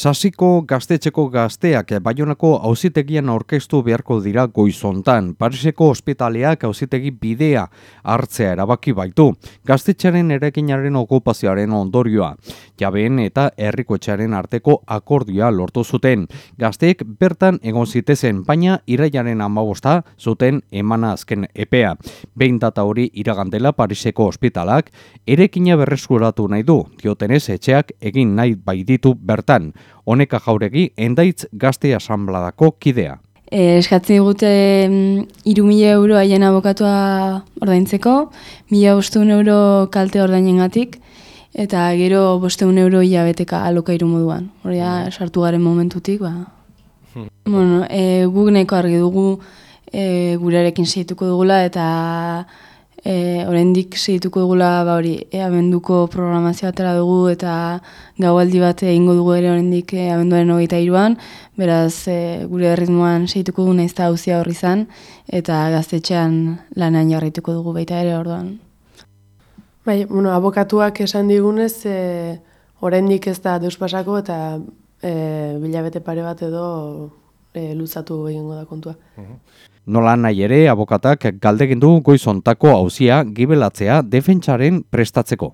Sasiko gaztetxeko gazteak Baionako auzitegian aurkeztu beharko dira goizontan. Pariseko ospitaleak auzitegi bidea hartzea erabaki baitu. Gaztetxaren erekinaren okupazioaren ondorioa. Jabeen eta herrikoetxearen arteko akordioa lortu zuten. Gazteek bertan egon zitezen, baina iraiaren amabosta zuten emana azken epea. Behin data hori iragandela Pariseko ospitalak erekina berreskuratu nahi du. Diotenez etxeak egin nahi baititu bertan. Honeka jauregi endaitz gazte asambladako kidea. E, eskatzen digute iru mila euro haien abokatua ordaintzeko, mila bosteun euro kalte ordainen gatik, eta gero bosteun euro hilabeteka alokairu moduan. Horia, sartu garen momentutik, ba. Hmm. Bueno, e, guk nahiko argi dugu e, gurearekin segituko dugula, eta e, oraindik segituko dugula ba hori e, abenduko programazio atera dugu eta gaualdi bat egingo dugu ere oraindik e, abenduaren 23an beraz e, gure ritmoan segituko dugu naiz ta auzia horri izan eta gaztetxean lanean jarraituko dugu baita ere orduan. Bai, bueno, abokatuak esan digunez, e, oraindik ez da deus pasako eta e, bilabete pare bat edo e, luzatu egingo da kontua. Nola nahi ere, abokatak galdegin du goizontako hauzia gibelatzea defentsaren prestatzeko.